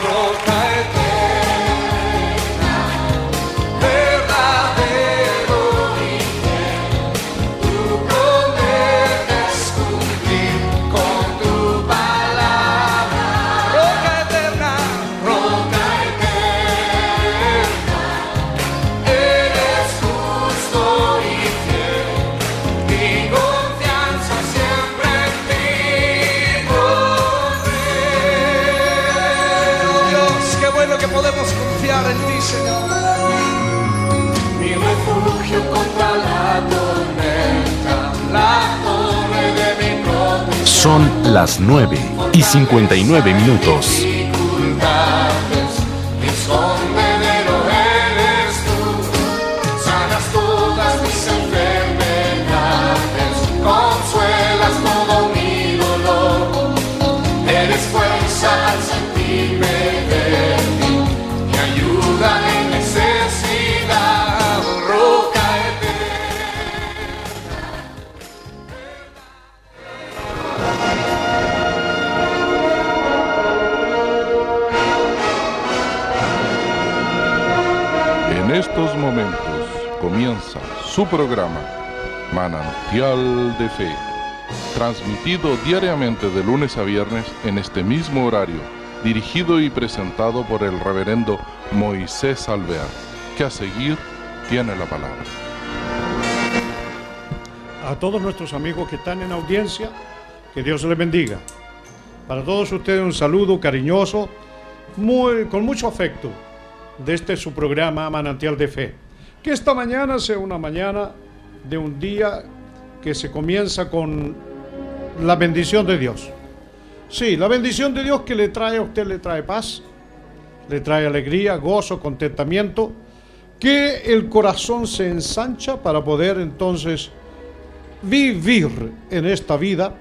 Pro time. Son las 9 y 59 minutos. Programa, Manantial de Fe, transmitido diariamente de lunes a viernes en este mismo horario, dirigido y presentado por el reverendo Moisés Alvear, que a seguir tiene la palabra. A todos nuestros amigos que están en audiencia, que Dios les bendiga. Para todos ustedes un saludo cariñoso, muy, con mucho afecto, de este su programa Manantial de Fe que esta mañana sea una mañana de un día que se comienza con la bendición de Dios. Sí, la bendición de Dios que le trae a usted, le trae paz, le trae alegría, gozo, contentamiento, que el corazón se ensancha para poder entonces vivir en esta vida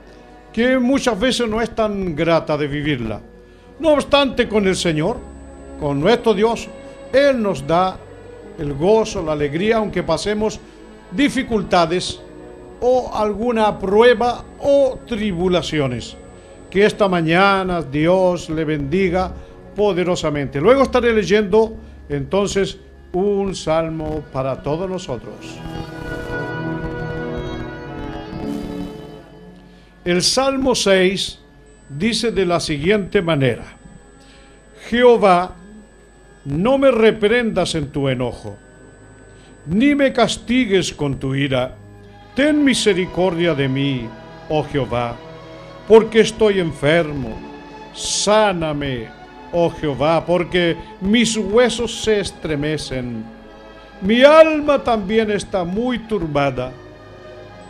que muchas veces no es tan grata de vivirla. No obstante, con el Señor, con nuestro Dios, Él nos da el gozo, la alegría, aunque pasemos dificultades o alguna prueba o tribulaciones. Que esta mañana Dios le bendiga poderosamente. Luego estaré leyendo entonces un salmo para todos nosotros. El Salmo 6 dice de la siguiente manera, Jehová no me reprendas en tu enojo, ni me castigues con tu ira. Ten misericordia de mí, oh Jehová, porque estoy enfermo. Sáname, oh Jehová, porque mis huesos se estremecen. Mi alma también está muy turbada.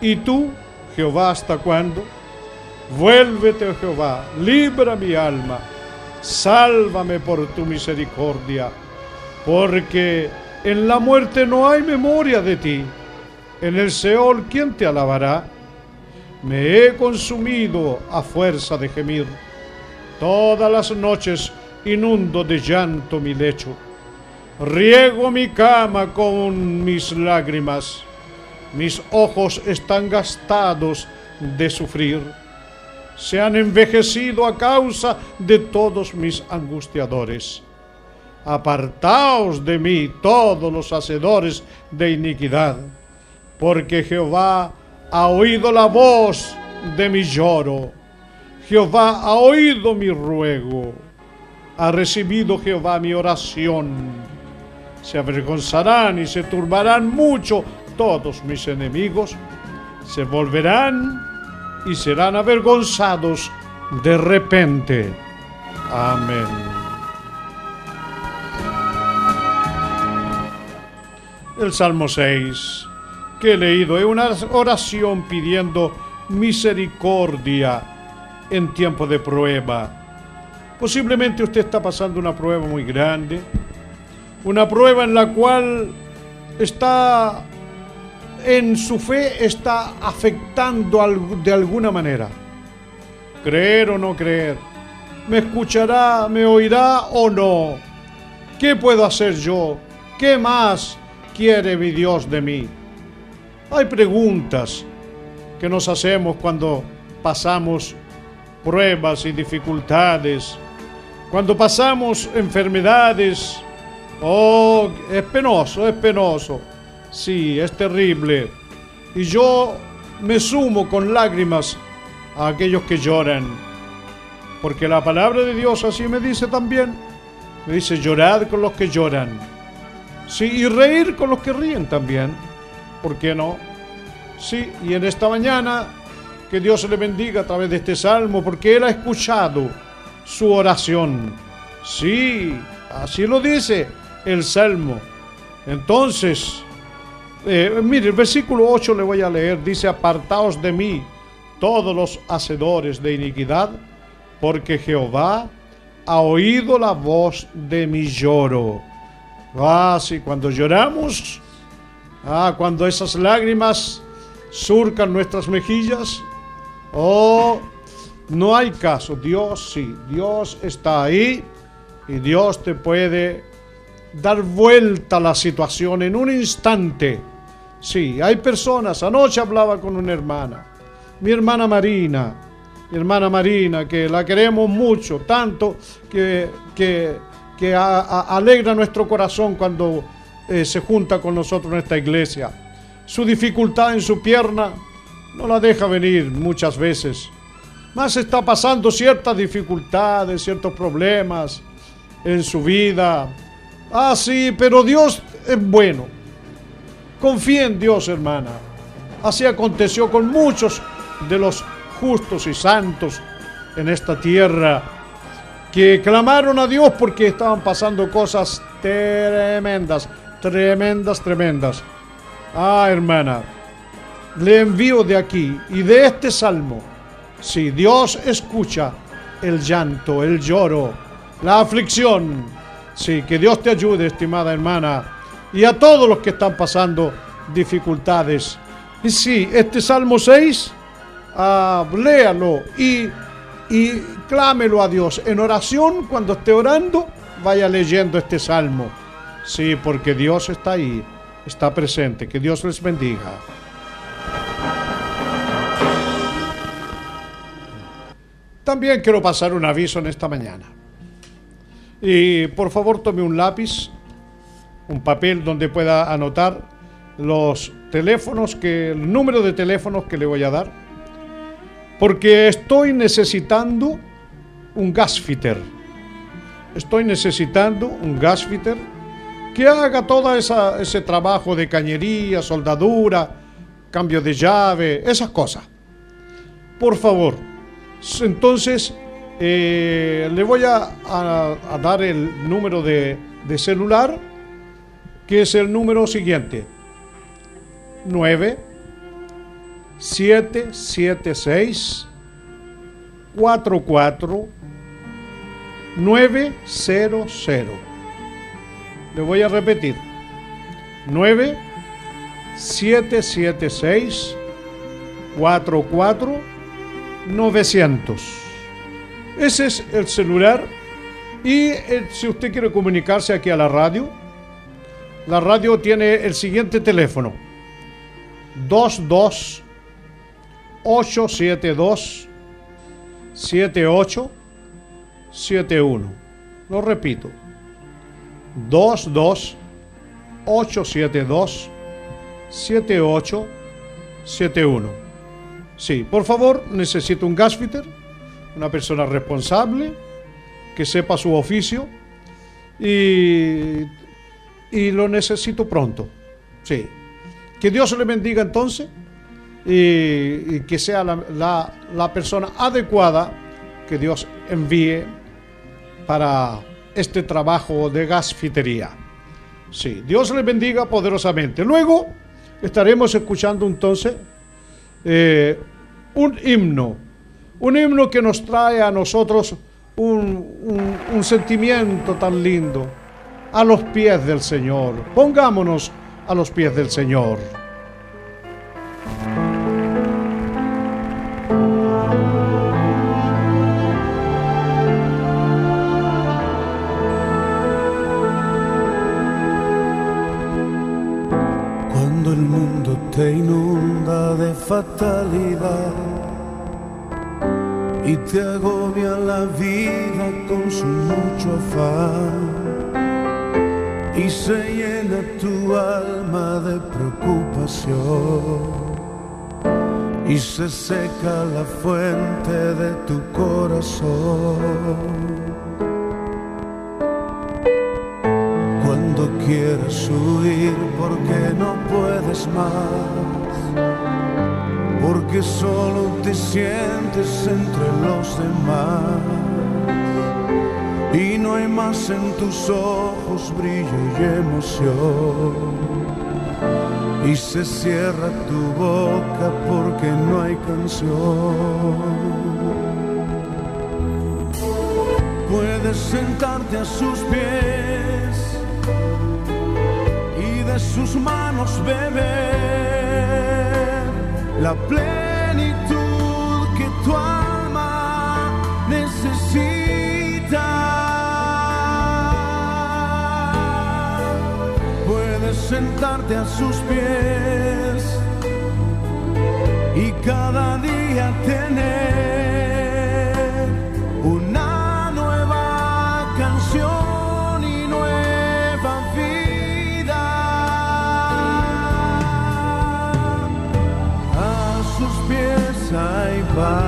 ¿Y tú, Jehová, hasta cuándo? Vuélvete, oh Jehová, libra mi alma sálvame por tu misericordia, porque en la muerte no hay memoria de ti. En el Seol, ¿quién te alabará? Me he consumido a fuerza de gemir. Todas las noches inundo de llanto mi lecho. Riego mi cama con mis lágrimas. Mis ojos están gastados de sufrir se han envejecido a causa de todos mis angustiadores. Apartaos de mí todos los hacedores de iniquidad, porque Jehová ha oído la voz de mi lloro. Jehová ha oído mi ruego. Ha recibido Jehová mi oración. Se avergonzarán y se turbarán mucho todos mis enemigos. Se volverán y serán avergonzados de repente. Amén. El Salmo 6 que he leído es una oración pidiendo misericordia en tiempo de prueba. Posiblemente usted está pasando una prueba muy grande, una prueba en la cual está en su fe está afectando de alguna manera. Creer o no creer. ¿Me escuchará, me oirá o no? ¿Qué puedo hacer yo? ¿Qué más quiere mi Dios de mí? Hay preguntas que nos hacemos cuando pasamos pruebas y dificultades. Cuando pasamos enfermedades, oh, es penoso, es penoso. Sí, es terrible. Y yo me sumo con lágrimas a aquellos que lloran. Porque la palabra de Dios así me dice también. Me dice, llorad con los que lloran. Sí, y reír con los que ríen también. ¿Por qué no? Sí, y en esta mañana que Dios le bendiga a través de este salmo porque Él ha escuchado su oración. Sí, así lo dice el salmo. Entonces, eh, mire, el versículo 8 le voy a leer. Dice, apartaos de mí todos los hacedores de iniquidad, porque Jehová ha oído la voz de mi lloro. Ah, sí, cuando lloramos, ah, cuando esas lágrimas surcan nuestras mejillas, oh, no hay caso. Dios sí, Dios está ahí y Dios te puede dar vuelta a la situación en un instante. Sí, hay personas, anoche hablaba con una hermana, mi hermana Marina, mi hermana Marina, que la queremos mucho, tanto que, que, que alegra nuestro corazón cuando eh, se junta con nosotros en esta iglesia. Su dificultad en su pierna no la deja venir muchas veces. Más está pasando ciertas dificultades, ciertos problemas en su vida. Ah, sí, pero Dios es bueno. Confía en Dios, hermana. Así aconteció con muchos de los justos y santos en esta tierra que clamaron a Dios porque estaban pasando cosas tremendas, tremendas, tremendas. Ah, hermana, le envío de aquí y de este salmo. Si Dios escucha el llanto, el lloro, la aflicción, sí, que Dios te ayude, estimada hermana, y a todos los que están pasando dificultades. Y sí, este Salmo 6, ah, léalo y, y clámelo a Dios. En oración, cuando esté orando, vaya leyendo este Salmo. Sí, porque Dios está ahí está presente. Que Dios les bendiga. También quiero pasar un aviso en esta mañana. Y por favor tome un lápiz, un papel donde pueda anotar los teléfonos, que, el número de teléfonos que le voy a dar. Porque estoy necesitando un gasfitter. Estoy necesitando un gasfitter que haga todo ese trabajo de cañería, soldadura, cambio de llave, esas cosas. Por favor. Entonces, eh, le voy a, dar el número de, de, celular, que es el número siguiente. 9 776 44 900. Le voy a repetir. 9 776 44 900. Ese es el celular. Y eh, si usted quiere comunicarse aquí a la radio, la radio tiene el siguiente teléfono: 22 872 7871. Lo repito: 22 872 7871. Sí, por favor, necesito un gasfitter, una persona responsable, que sepa su oficio y, y lo necesito pronto. Sí. Que Dios le bendiga entonces y, que sea la, la, persona adecuada que Dios envíe para este trabajo de gasfitería. Sí, Dios les bendiga poderosamente. Luego estaremos escuchando entonces eh, un himno, un himno que nos trae a nosotros un, un sentimiento tan lindo, a los pies del Señor. Pongámonos a los pies del Señor. te inunda de fatalidad y te agobia la vida con su mucho afán y se llena tu alma de preocupación y se seca la fuente de tu corazón. Cuando quieres huir porque no puedes más, porque solo te sientes entre los demás más en tus ojos brillo y emoción y se cierra tu boca porque no hay canción. Puedes sentarte a sus pies y de sus manos beber la plenitud sentarte a sus pies y cada día tener una nueva canción y nueva vida. A sus pies hay paz,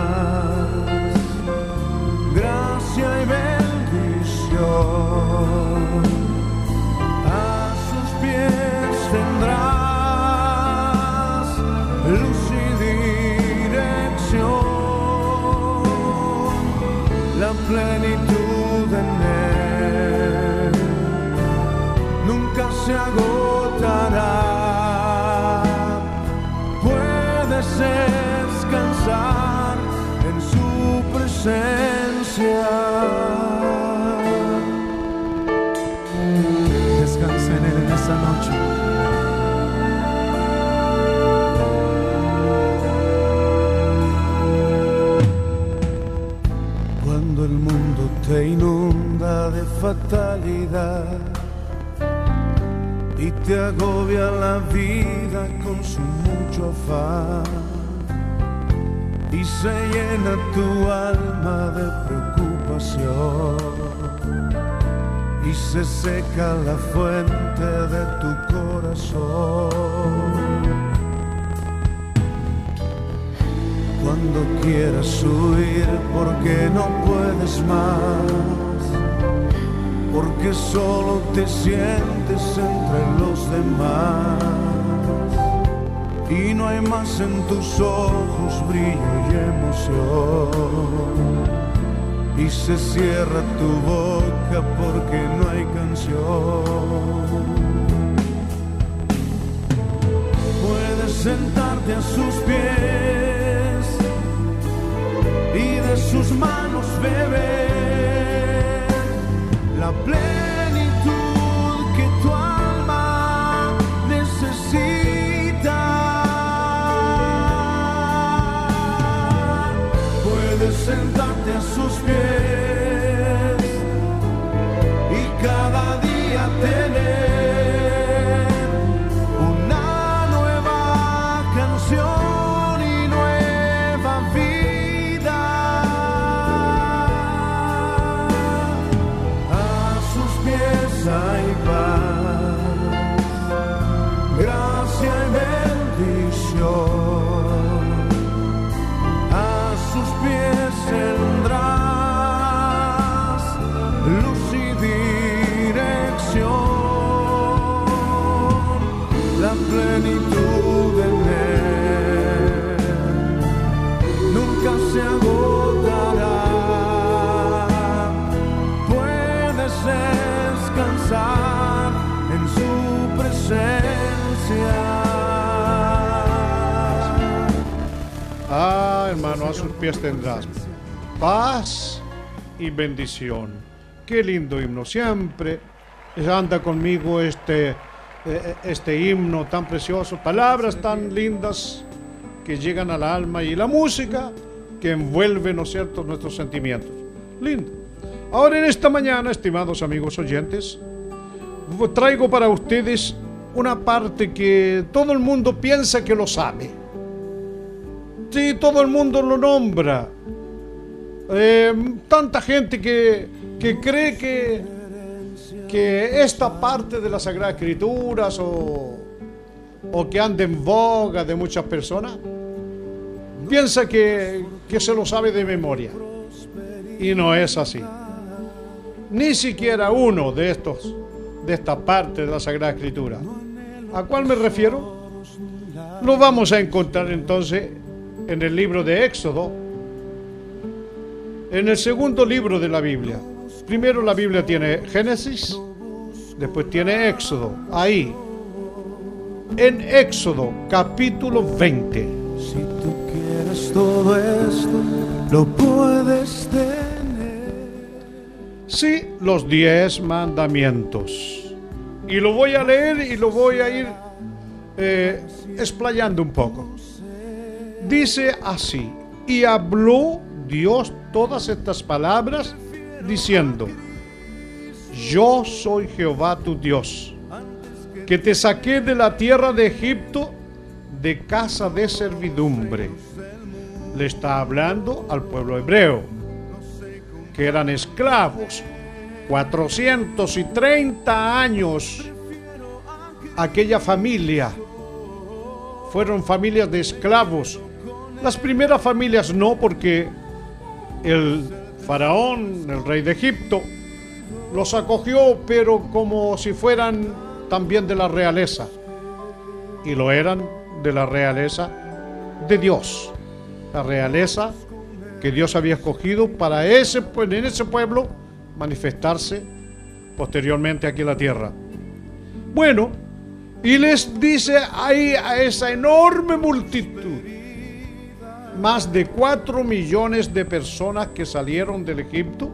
la fatalidad y te agobia la vida con su mucho afán. Y se llena tu alma de preocupación. Y se seca la fuente de tu corazón. Cuando quieras huir porque no puedes más, porque solo te sientes entre los demás. Y no hay más en tus ojos brillo y emoción. Y se cierra tu boca porque no hay canción. Puedes sentarte a sus pies y de sus manos beber la plenitud Ah, hermano, a sus pies tendrás paz y bendición. Qué lindo himno. Siempre anda conmigo este, eh, este himno tan precioso. Palabras tan lindas que llegan al alma y la música que envuelve, ¿no cierto?, nuestros sentimientos. Lindo. Ahora en esta mañana, estimados amigos oyentes, traigo para ustedes una parte que todo el mundo piensa que lo sabe. Sí, todo el mundo lo nombra, Eh, tanta gente que, que cree que, que esta parte de las Sagradas Escrituras o, o que anda en boga de muchas personas, piensa que, que se lo sabe de memoria. Y no es así. Ni siquiera uno de estos, de esta parte de la Sagrada Escritura. ¿A cuál me refiero? Lo vamos a encontrar entonces en el libro de Éxodo, en el segundo libro de la Biblia. Primero la Biblia tiene Génesis, después tiene Éxodo. Ahí, en Éxodo capítulo 20. Si tú quieres todo esto, lo puedes tener. Sí, los diez mandamientos. Y lo voy a leer y lo voy a ir eh, explayando un poco. Dice así, y habló Dios todas estas palabras diciendo, yo soy Jehová tu Dios, que te saqué de la tierra de Egipto de casa de servidumbre. Le está hablando al pueblo hebreo, que eran esclavos, 430 años, aquella familia, fueron familias de esclavos. Las primeras familias no, porque el faraón, el rey de Egipto, los acogió, pero como si fueran también de la realeza. Y lo eran de la realeza de Dios. La realeza que Dios había escogido para ese, en ese pueblo manifestarse posteriormente aquí en la tierra. Bueno, y les dice ahí a esa enorme multitud, más de cuatro millones de personas que salieron del Egipto,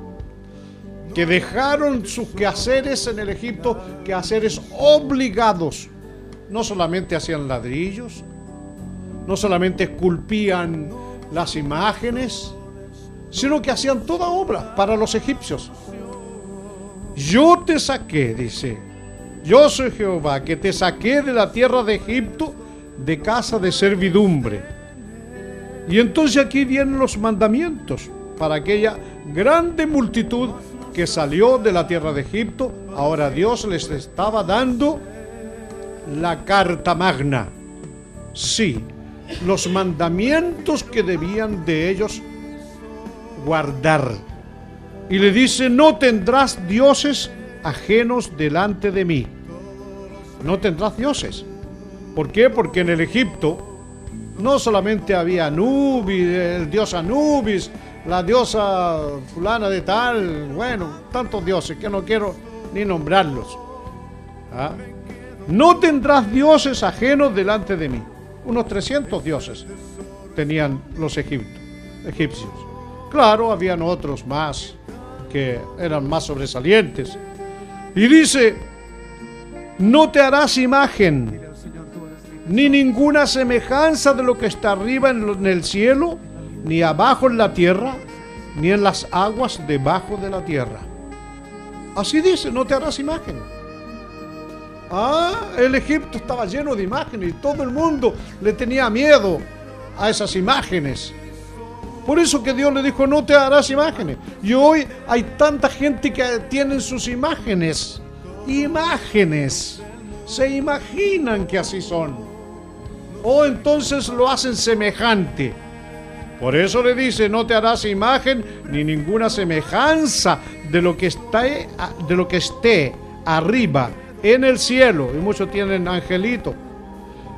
que dejaron sus quehaceres en el Egipto, quehaceres obligados. No solamente hacían ladrillos, no solamente esculpían las imágenes, sino que hacían toda obra para los egipcios. Yo te saqué, dice, yo soy Jehová, que te saqué de la tierra de Egipto, de casa de servidumbre. Y entonces aquí vienen los mandamientos para aquella grande multitud que salió de la tierra de Egipto. Ahora Dios les estaba dando la carta magna. Sí, los mandamientos que debían de ellos guardar. Y le dice, no tendrás dioses ajenos delante de mí. No tendrás dioses. ¿Por qué? Porque en el Egipto no solamente había Anubis, el dios Anubis, la diosa fulana de tal, bueno, tantos dioses que no quiero ni nombrarlos. ¿Ah? No tendrás dioses ajenos delante de mí. Unos 300 dioses tenían los egipcios. Claro, habían otros más que eran más sobresalientes. Y dice, no te harás imagen, ni ninguna semejanza de lo que está arriba en el cielo, ni abajo en la tierra, ni en las aguas debajo de la tierra. Así dice, no te harás imagen. Ah, el Egipto estaba lleno de imágenes y todo el mundo le tenía miedo a esas imágenes. Por eso que Dios le dijo, no te harás imágenes. Y hoy hay tanta gente que tienen sus imágenes. Imágenes. Se imaginan que así son. O entonces lo hacen semejante. Por eso le dice, no te harás imagen ni ninguna semejanza de lo que, está, de lo que esté arriba en el cielo. Y muchos tienen angelito.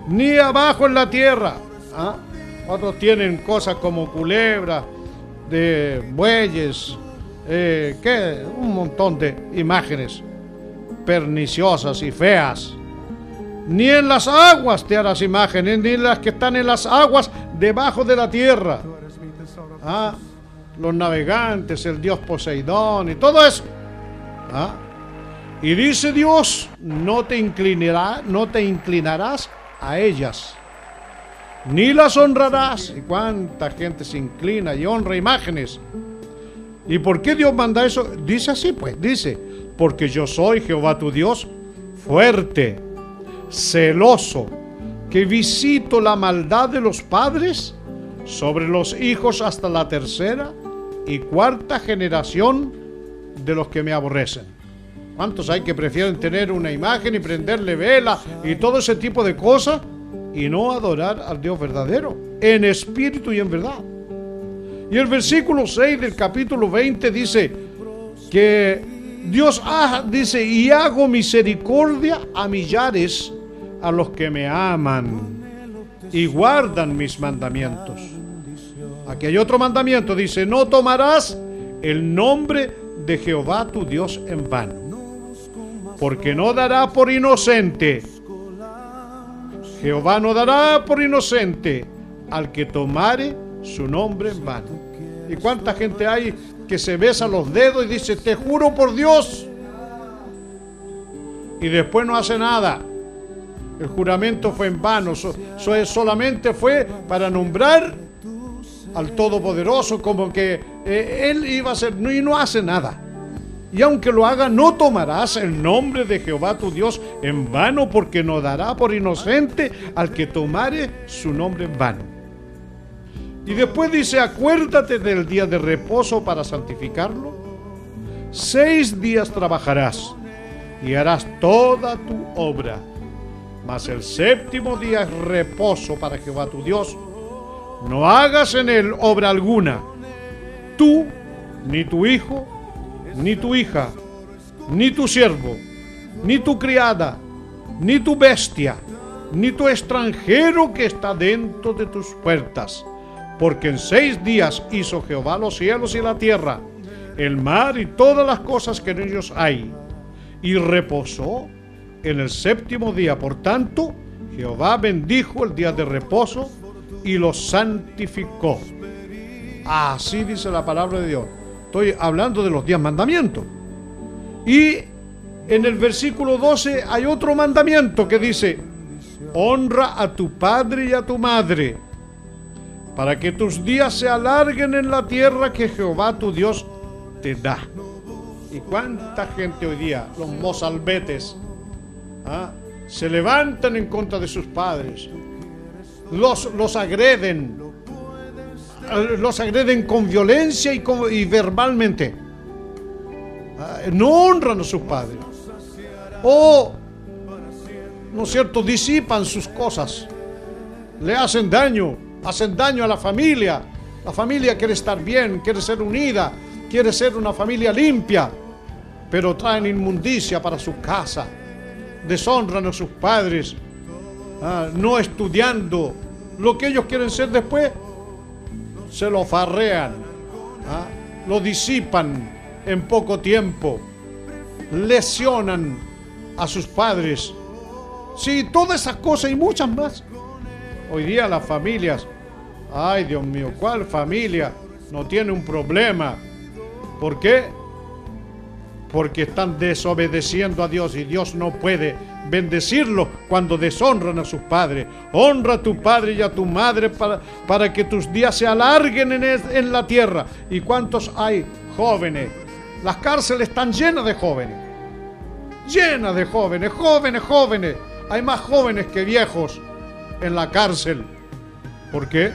Ni abajo en la tierra. ¿Ah? Otros tienen cosas como culebras, de bueyes, eh, ¿qué? un montón de imágenes perniciosas y feas. Ni en las aguas te harás imágenes, ni en las que están en las aguas debajo de la tierra. Ah, los navegantes, el dios Poseidón y todo eso. Ah, y dice Dios, no te inclinará, no te inclinarás a ellas ni las honrarás. ¿Y cuánta gente se inclina y honra imágenes? ¿Y por qué Dios manda eso? Dice así, pues, dice, porque yo soy Jehová tu Dios, fuerte, celoso, que visito la maldad de los padres sobre los hijos hasta la tercera y cuarta generación de los que me aborrecen. ¿Cuántos hay que prefieren tener una imagen y prenderle vela y todo ese tipo de cosas y no adorar al Dios verdadero, en espíritu y en verdad? Y el versículo 6 del capítulo 20 dice que Dios dice, y hago misericordia a millares a los que me aman y guardan mis mandamientos. Aquí hay otro mandamiento, dice, no tomarás el nombre de Jehová tu Dios en vano, porque no dará por inocente. Jehová no dará por inocente al que tomare su nombre en vano. ¿Y cuánta gente hay que se besa los dedos y dice, te juro por Dios? Y después no hace nada. El juramento fue en vano, solamente fue para nombrar al Todopoderoso como que eh, Él iba a hacer, y no hace nada. Y aunque lo haga, no tomarás el nombre de Jehová tu Dios en vano, porque no dará por inocente al que tomare su nombre en vano. Y después dice, acuérdate del día de reposo para santificarlo. Seis días trabajarás y harás toda tu obra mas el séptimo día es reposo para Jehová tu Dios. No hagas en él obra alguna, tú, ni tu hijo, ni tu hija, ni tu siervo, ni tu criada, ni tu bestia, ni tu extranjero que está dentro de tus puertas. Porque en seis días hizo Jehová los cielos y la tierra, el mar y todas las cosas que en ellos hay, y reposó en el séptimo día. Por tanto, Jehová bendijo el día de reposo y lo santificó. Así dice la palabra de Dios. Estoy hablando de los diez mandamientos. Y en el versículo 12 hay otro mandamiento que dice, honra a tu padre y a tu madre, para que tus días se alarguen en la tierra que Jehová tu Dios te da. ¿Y cuánta gente hoy día, los mozalbetes, ¿ah? se levantan en contra de sus padres, los, los agreden, los agreden con violencia y, y verbalmente. ¿ah? No honran a sus padres. O, ¿no es cierto?, disipan sus cosas. Le hacen daño, hacen daño a la familia. La familia quiere estar bien, quiere ser unida, quiere ser una familia limpia, pero traen inmundicia para su casa deshonran a sus padres, ah, no estudiando lo que ellos quieren ser después, se lo farrean, ah, lo disipan en poco tiempo, lesionan a sus padres. Sí, todas esas cosas y muchas más. Hoy día las familias, ay Dios mío, ¿cuál familia no tiene un problema? ¿Por qué? porque están desobedeciendo a Dios y Dios no puede bendecirlos cuando deshonran a sus padres. Honra a tu padre y a tu madre para, para que tus días se alarguen en, en la tierra. ¿Y cuántos hay jóvenes? Las cárceles están llenas de jóvenes. Llenas de jóvenes, jóvenes, jóvenes. Hay más jóvenes que viejos en la cárcel. ¿Por qué?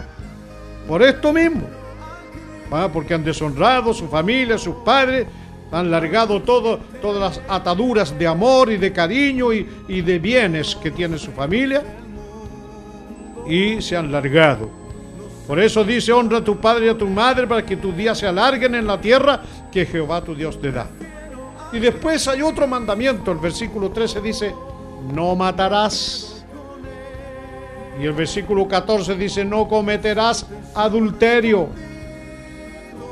Por esto mismo. ¿Ah? Porque han deshonrado a su familia, a sus padres han largado todas las ataduras de amor y de cariño y, y de bienes que tiene su familia y se han largado. Por eso dice, honra a tu padre y a tu madre para que tus días se alarguen en la tierra que Jehová tu Dios te da. Y después hay otro mandamiento, el versículo 13 dice, no matarás. Y el versículo 14 dice, no cometerás adulterio.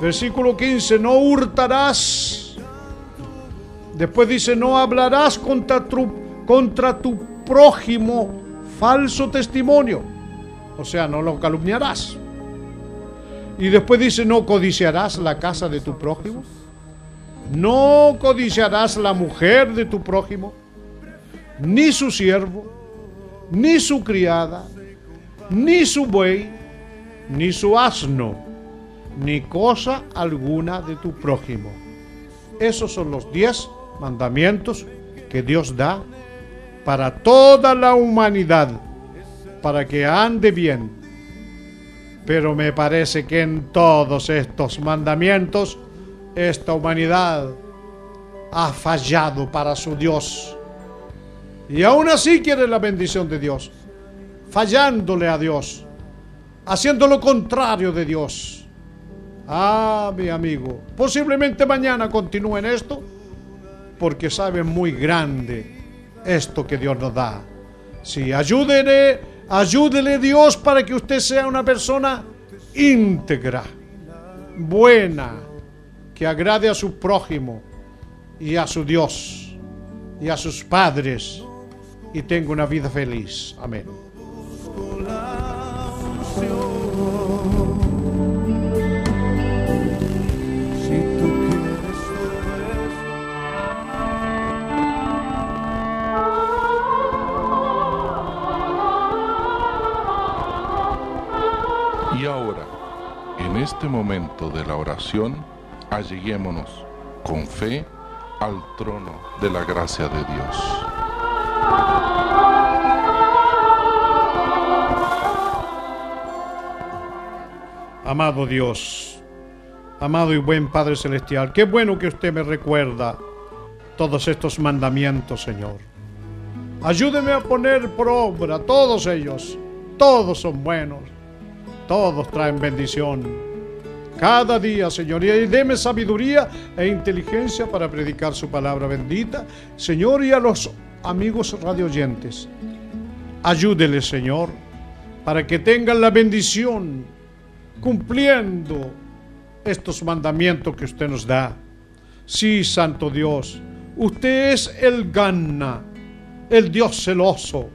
Versículo 15, no hurtarás. Después dice, no hablarás contra tu, prójimo falso testimonio. O sea, no lo calumniarás. Y después dice, no codiciarás la casa de tu prójimo. No codiciarás la mujer de tu prójimo, ni su siervo, ni su criada, ni su buey, ni su asno, ni cosa alguna de tu prójimo. Esos son los diez mandamientos que Dios da para toda la humanidad, para que ande bien. Pero me parece que en todos estos mandamientos esta humanidad ha fallado para su Dios. Y aún así quiere la bendición de Dios, fallándole a Dios, haciendo lo contrario de Dios. Ah, mi amigo, posiblemente mañana continúen esto, porque saben muy grande esto que Dios nos da. Sí, ayúdele, ayúdele Dios para que usted sea una persona íntegra, buena, que agrade a su prójimo y a su Dios y a sus padres y tenga una vida feliz. Amén. Este momento de la oración, alleguémonos con fe al trono de la gracia de Dios. Amado Dios, amado y buen Padre Celestial, qué bueno que usted me recuerda todos estos mandamientos, Señor. Ayúdeme a poner por obra todos ellos. Todos son buenos. Todos traen bendición. Cada día, Señor, y deme sabiduría e inteligencia para predicar su palabra bendita. Señor, y a los amigos radioyentes, ayúdele, Señor, para que tengan la bendición cumpliendo estos mandamientos que usted nos da. Sí, Santo Dios, usted es el gana, el Dios celoso,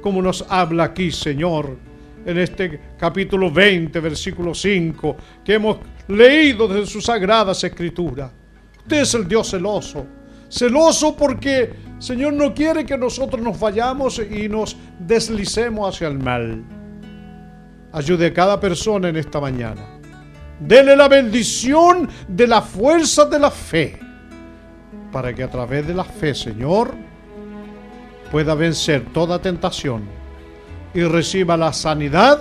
como nos habla aquí, Señor, en este capítulo 20, versículo 5, que hemos leído desde su sagradas escrituras. Usted es el Dios celoso, celoso porque, Señor, no quiere que nosotros nos vayamos y nos deslicemos hacia el mal. Ayude a cada persona en esta mañana. Dele la bendición de la fuerza de la fe, para que a través de la fe, Señor, pueda vencer toda tentación y reciba la sanidad,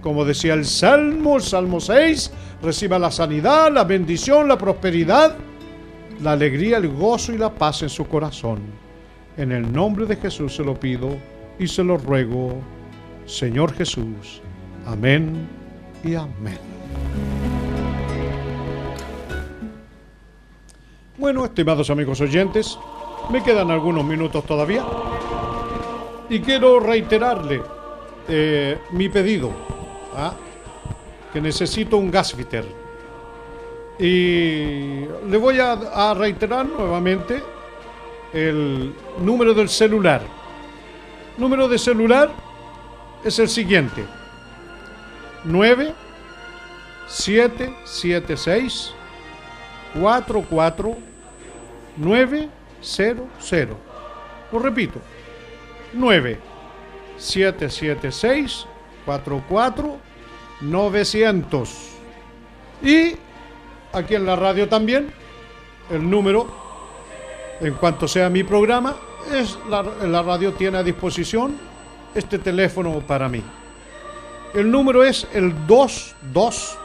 como decía el Salmo, Salmo 6, reciba la sanidad, la bendición, la prosperidad, la alegría, el gozo y la paz en su corazón. En el nombre de Jesús se lo pido y se lo ruego, Señor Jesús. Amén y amén. Bueno, estimados amigos oyentes, me quedan algunos minutos todavía y quiero reiterarle eh, mi pedido, ¿ah? que necesito un gasfitter. Y le voy a, reiterar nuevamente el número del celular. Número de celular es el siguiente. 9 7 7 6 4 4 9 0 0. Lo repito. 9 7 7 6 4 4 900. Y aquí en la radio también el número en cuanto sea mi programa es la, la radio tiene a disposición este teléfono para mí. El número es el 22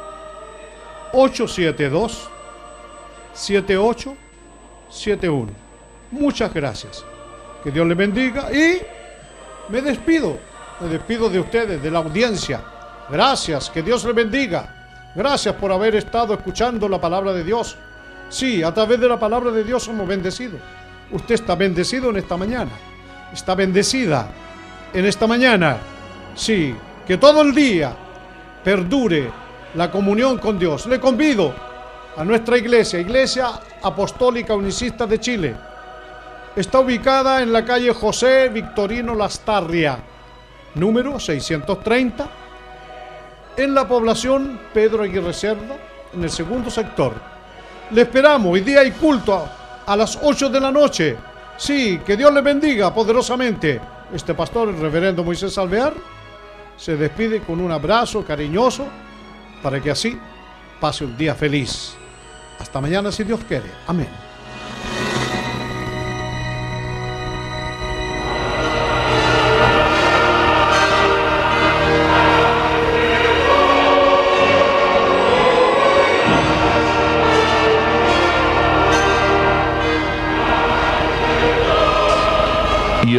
872 7871. Muchas gracias. Que Dios le bendiga y me despido. Me despido de ustedes, de la audiencia. Gracias, que Dios le bendiga. Gracias por haber estado escuchando la palabra de Dios. Sí, a través de la palabra de Dios somos bendecidos. Usted está bendecido en esta mañana. Está bendecida en esta mañana. Sí, que todo el día perdure la comunión con Dios. Le convido a nuestra iglesia, Iglesia Apostólica Unicista de Chile. Está ubicada en la calle José Victorino Lastarria, número 630, en la población Pedro Aguirre Cerda, en el segundo sector. Le esperamos, hoy día hay culto a las 8 de la noche. Sí, que Dios le bendiga poderosamente. Este pastor, el reverendo Moisés Alvear, se despide con un abrazo cariñoso para que así pase un día feliz. Hasta mañana si Dios quiere. Amén.